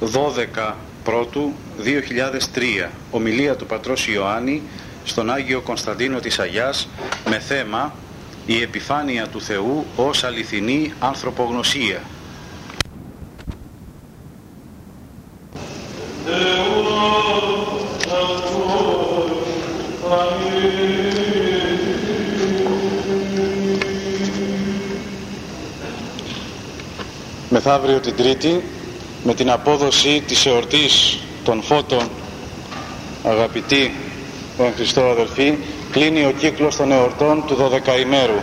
12 πρώτου 2003 ομιλία του Πατρός Ιωάννη στον Άγιο Κωνσταντίνο της Αγιάς με θέμα η επιφάνεια του Θεού ως αληθινή ανθρωπογνωσία. Μεθαύριο την Τρίτη με την απόδοση της εορτής των φώτων αγαπητοί τον Χριστό αδελφοί κλείνει ο κύκλος των εορτών του 12 ημέρου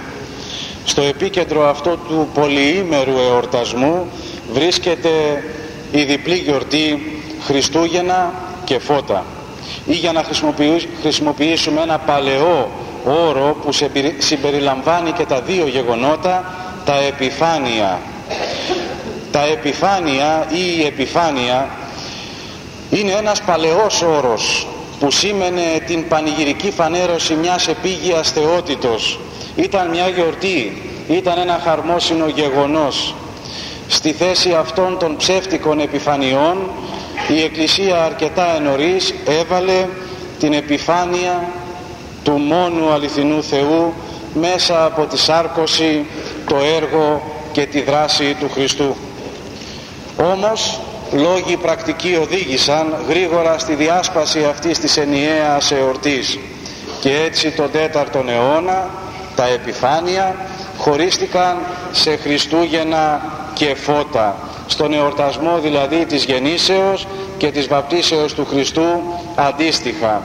στο επίκεντρο αυτό του πολυήμερου εορτασμού βρίσκεται η διπλή γιορτή Χριστούγεννα και φώτα. Ή για να χρησιμοποιήσουμε ένα παλαιό όρο που συμπεριλαμβάνει και τα δύο γεγονότα τα επιφάνεια τα επιφάνεια ή η επιφάνεια είναι ένας παλαιός όρος που σήμαινε την πανηγυρική φανέρωση μιας επίγειας θεότητος ήταν μια γιορτή ήταν ένα χαρμόσυνο γεγονός στη θέση αυτών των ψεύτικων επιφανειών η Εκκλησία αρκετά ενωρίς έβαλε την επιφάνεια του μόνου αληθινού Θεού μέσα από τη σάρκωση, το έργο και τη δράση του Χριστού. Όμως λόγοι πρακτικοί οδήγησαν γρήγορα στη διάσπαση αυτής της ενιαίας εορτής. Και έτσι τον 4ο αιώνα τα επιφάνεια χωρίστηκαν σε Χριστούγεννα και φώτα. Στον εορτασμό δηλαδή της γεννήσεως και της βαπτίσεως του Χριστού αντίστοιχα.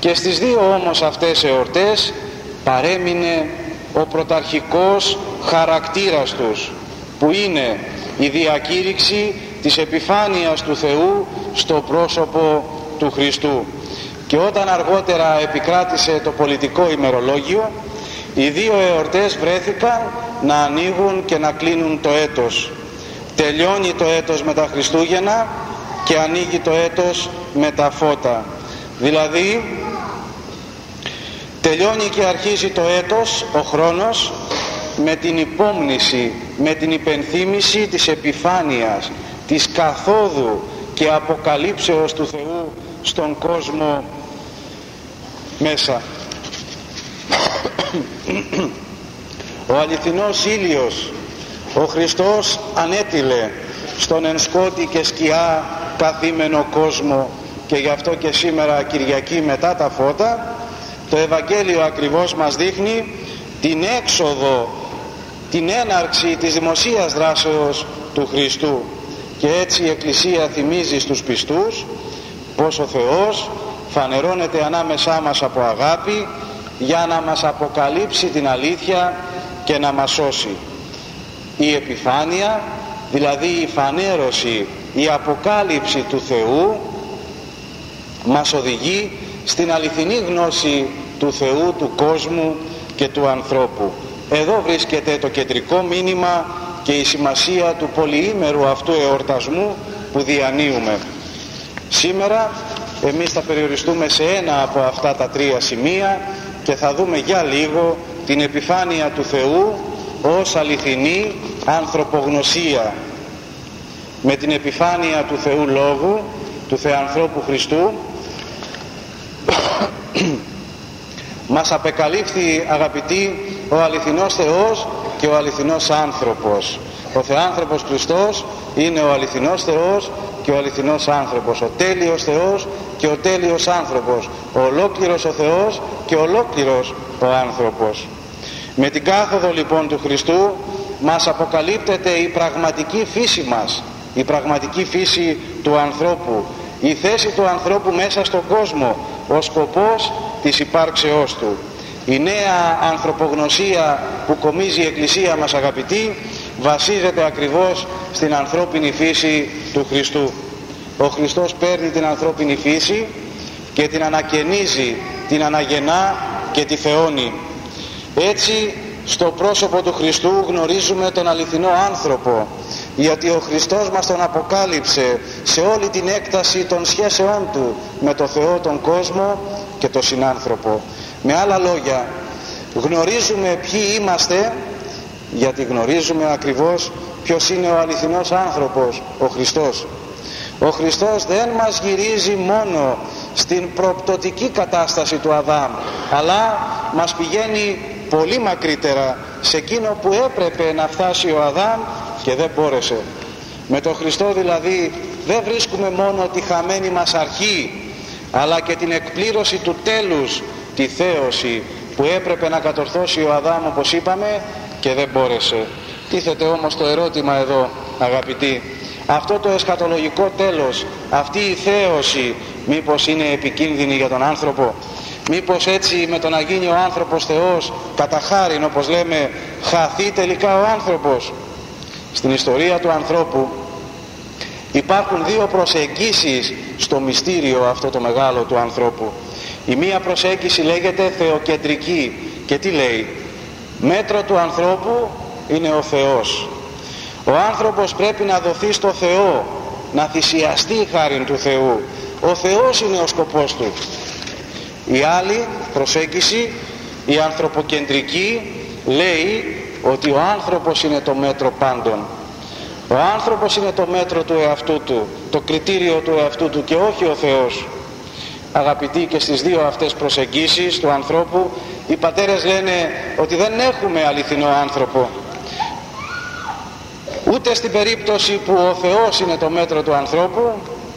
Και στις δύο όμως αυτές εορτές παρέμεινε ο πρωταρχικός χαρακτήρας τους που είναι η διακήρυξη της επιφάνειας του Θεού στο πρόσωπο του Χριστού. Και όταν αργότερα επικράτησε το πολιτικό ημερολόγιο οι δύο εορτές βρέθηκαν να ανοίγουν και να κλείνουν το έτος. Τελειώνει το έτος με τα Χριστούγεννα και ανοίγει το έτος με τα φώτα. Δηλαδή τελειώνει και αρχίζει το έτος ο χρόνος με την υπόμνηση με την υπενθύμηση της επιφάνειας της καθόδου και αποκαλύψεως του Θεού στον κόσμο μέσα. Ο αληθινός ήλιος ο Χριστός ανέτειλε στον ενσκότη και σκιά καθήμενο κόσμο και γι' αυτό και σήμερα Κυριακή μετά τα φώτα το Ευαγγέλιο ακριβώς μας δείχνει την έξοδο την έναρξη της δημοσίας δράσεως του Χριστού. Και έτσι η Εκκλησία θυμίζει στους πιστούς πως ο Θεός φανερώνεται ανάμεσά μας από αγάπη για να μας αποκαλύψει την αλήθεια και να μας σώσει. Η επιφάνεια δηλαδή η φανέρωση η αποκάλυψη του Θεού μας οδηγεί στην αληθινή γνώση του Θεού, του κόσμου και του ανθρώπου εδώ βρίσκεται το κεντρικό μήνυμα και η σημασία του πολυήμερου αυτού εορτασμού που διανύουμε. Σήμερα εμείς θα περιοριστούμε σε ένα από αυτά τα τρία σημεία και θα δούμε για λίγο την επιφάνεια του Θεού ως αληθινή ανθρωπογνωσία. Με την επιφάνεια του Θεού Λόγου του Θεανθρώπου Χριστού μας απεκαλύφθη αγαπητοί ο αληθινός Θεός και ο αληθινός άνθρωπος. Ο Θεάνθρωπος Χριστός είναι ο αληθινός Θεός και ο αληθινός άνθρωπος. Ο τέλειος Θεός και ο τέλειος άνθρωπος. Ο ολόκληρος ο Θεός και ολόκληρος ο άνθρωπος. Με την κάθοδο λοιπόν του Χριστού μας αποκαλύπτεται η πραγματική φύση μας η πραγματική φύση του ανθρώπου η θέση του ανθρώπου μέσα στον κόσμο ο σκοπός της υπάρξεώς του η νέα ανθρωπογνωσία που κομίζει η Εκκλησία μας αγαπητοί βασίζεται ακριβώς στην ανθρώπινη φύση του Χριστού. Ο Χριστός παίρνει την ανθρώπινη φύση και την ανακαινίζει την αναγεννά και τη θεώνει. Έτσι στο πρόσωπο του Χριστού γνωρίζουμε τον αληθινό άνθρωπο γιατί ο Χριστός μας τον αποκάλυψε σε όλη την έκταση των σχέσεών του με το Θεό τον κόσμο και τον συνάνθρωπο με άλλα λόγια γνωρίζουμε ποιοι είμαστε γιατί γνωρίζουμε ακριβώς ποιος είναι ο αληθινός άνθρωπος ο Χριστός. Ο Χριστός δεν μας γυρίζει μόνο στην προπτωτική κατάσταση του Αδάμ αλλά μας πηγαίνει πολύ μακρύτερα σε εκείνο που έπρεπε να φτάσει ο Αδάμ και δεν μπόρεσε. Με τον Χριστό δηλαδή δεν βρίσκουμε μόνο τη χαμένη μας αρχή αλλά και την εκπλήρωση του τέλους τη θέωση που έπρεπε να κατορθώσει ο Αδάμ όπως είπαμε και δεν μπόρεσε. Τίθεται όμως το ερώτημα εδώ αγαπητοί. Αυτό το εσχατολογικό τέλος αυτή η θέωση μήπως είναι επικίνδυνη για τον άνθρωπο; Μήπως έτσι με το να γίνει ο άνθρωπος Θεός κατά χάριν όπως λέμε χαθεί τελικά ο άνθρωπος; Στην ιστορία του ανθρώπου υπάρχουν δύο προσεγγίσεις στο μυστήριο αυτό το μεγάλο του ανθρώπου η μία προσέγγιση λέγεται θεοκεντρική. Και τι λέει; Μέτρο του ανθρώπου είναι ο Θεός. Ο άνθρωπος πρέπει να δοθεί στο Θεό να θυσιαστεί χάρη του Θεού. Ο Θεός είναι ο σκοπός του. Η άλλη προσέγγιση η ανθρωποκεντρική λέει ότι ο άνθρωπος είναι το μέτρο πάντων. Ο άνθρωπος είναι το μέτρο του εαυτού του το κριτήριο του εαυτού του και όχι ο Θεός αγαπητοί και στις δύο αυτές προσεγγίσεις του ανθρώπου οι πατέρες λένε ότι δεν έχουμε αληθινό άνθρωπο. Ούτε στην περίπτωση που ο Θεός είναι το μέτρο του ανθρώπου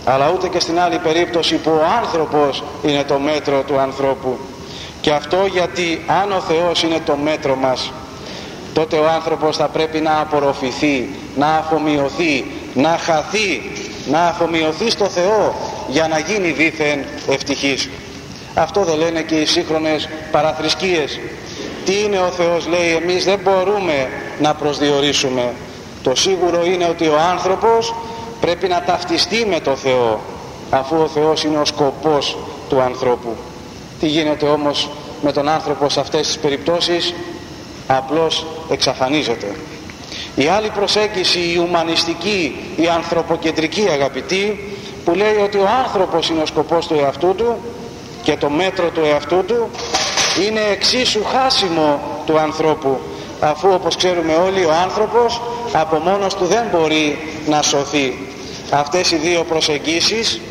αλλά ούτε και στην άλλη περίπτωση που ο άνθρωπος είναι το μέτρο του ανθρώπου. Και αυτό γιατί αν ο Θεός είναι το μέτρο μας τότε ο άνθρωπος θα πρέπει να απορροφηθεί, να αφομοιωθεί, να χαθεί, να αφομοιωθεί στο Θεό για να γίνει δήθεν ευτυχής. Αυτό δεν λένε και οι σύγχρονες παραθρησκείες. Τι είναι ο Θεός λέει εμείς δεν μπορούμε να προσδιορίσουμε. Το σίγουρο είναι ότι ο άνθρωπος πρέπει να ταυτιστεί με το Θεό αφού ο Θεός είναι ο σκοπός του ανθρώπου. Τι γίνεται όμως με τον άνθρωπο σε αυτές τις περιπτώσεις; Απλώς εξαφανίζεται. Η άλλη προσέγγιση, η ουμανιστική, η ανθρωποκεντρική αγαπητή που λέει ότι ο άνθρωπος είναι ο σκοπός του εαυτού του και το μέτρο του εαυτού του είναι εξίσου χάσιμο του ανθρώπου αφού όπως ξέρουμε όλοι ο άνθρωπος από μόνος του δεν μπορεί να σωθεί. Αυτές οι δύο προσεγγίσεις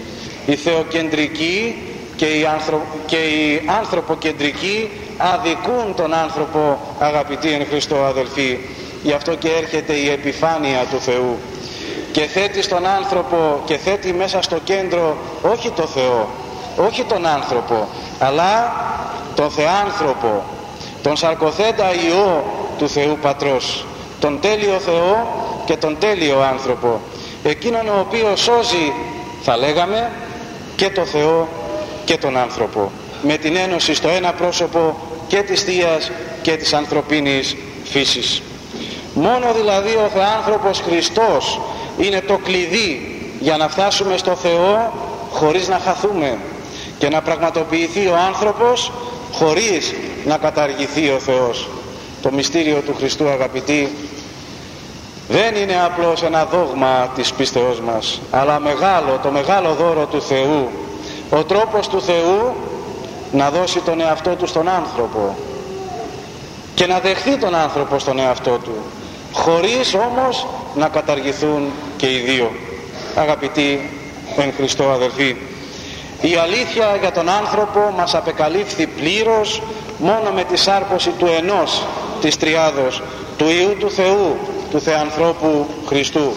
η θεοκεντρική και η, άνθρω... και η ανθρωποκεντρική αδικούν τον άνθρωπο αγαπητοί εν Χριστώ αδελφοί. Γι' αυτό και έρχεται η επιφάνεια του Θεού και θέτει στον άνθρωπο και θέτει μέσα στο κέντρο όχι το Θεό όχι τον άνθρωπο αλλά τον Θεάνθρωπο τον σαρκοθέντα Υιό του Θεού Πατρός τον τέλειο Θεό και τον τέλειο άνθρωπο. Εκείνον ο οποίος σώζει θα λέγαμε και το Θεό και τον άνθρωπο με την ένωση στο ένα πρόσωπο και της Θείας και της ανθρωπίνης φύσης. Μόνο δηλαδή ο Θεάνθρωπος Χριστός είναι το κλειδί για να φτάσουμε στο Θεό χωρίς να χαθούμε και να πραγματοποιηθεί ο άνθρωπος χωρίς να καταργηθεί ο Θεός. Το μυστήριο του Χριστού αγαπητοί δεν είναι απλώς ένα δόγμα της πίστεώς μας αλλά μεγάλο, το μεγάλο δώρο του Θεού. Ο τρόπος του Θεού να δώσει τον εαυτό του στον άνθρωπο και να δεχθεί τον άνθρωπο στον εαυτό του χωρίς όμως να καταργηθούν και οι δύο. Αγαπητοί εν Χριστώ αδελφοί η αλήθεια για τον άνθρωπο μας απεκαλύφθη πλήρως μόνο με τη σάρπωση του ενός της Τριάδος του Ιού του Θεού του Θεανθρώπου Χριστού.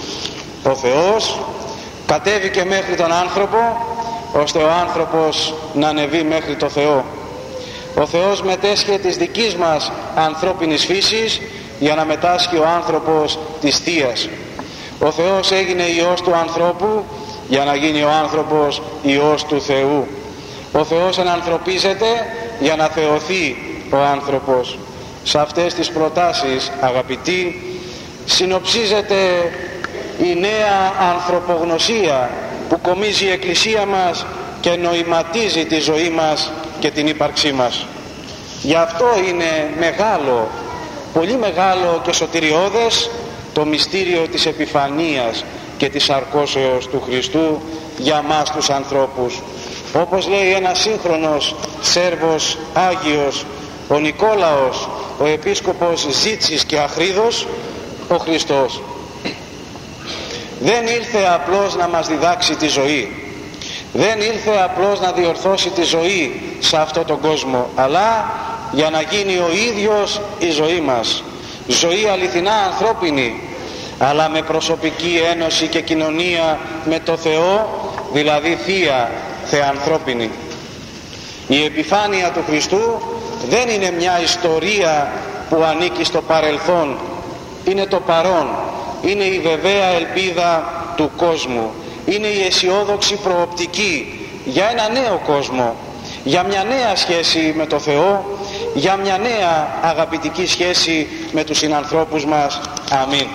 Ο Θεός κατέβηκε μέχρι τον άνθρωπο ώστε ο άνθρωπος να ανεβεί μέχρι το Θεό. Ο Θεός μετέσχε της δικής μας ανθρώπινης φύσης για να μετάσχει ο άνθρωπος της Θείας ο Θεός έγινε Υιός του ανθρώπου για να γίνει ο άνθρωπος Υιός του Θεού. Ο Θεός ενανθρωπίζεται για να θεωθεί ο άνθρωπος. Σε αυτές τις προτάσεις αγαπητοί συνοψίζεται η νέα ανθρωπογνωσία που κομίζει η Εκκλησία μας και νοηματίζει τη ζωή μας και την ύπαρξή μας. Γι' αυτό είναι μεγάλο πολύ μεγάλο και σωτηριώδες το μυστήριο της επιφανίας και της αρκώσεως του Χριστού για μας τους ανθρώπους. Όπως λέει ένας σύγχρονος Σέρβος Άγιος ο Νικόλαος ο επίσκοπος Ζήτσης και Αχρίδος ο Χριστός. Δεν ήλθε απλώς να μας διδάξει τη ζωή. Δεν ήλθε απλώς να διορθώσει τη ζωή σε αυτόν τον κόσμο αλλά για να γίνει ο ίδιος η ζωή μας. Ζωή αληθινά ανθρώπινη αλλά με προσωπική ένωση και κοινωνία με το Θεό δηλαδή Θεία Θεανθρώπινη η επιφάνεια του Χριστού δεν είναι μια ιστορία που ανήκει στο παρελθόν είναι το παρόν είναι η βεβαία ελπίδα του κόσμου είναι η αισιόδοξη προοπτική για ένα νέο κόσμο για μια νέα σχέση με το Θεό για μια νέα αγαπητική σχέση με τους συνανθρώπους μας. Αμήν.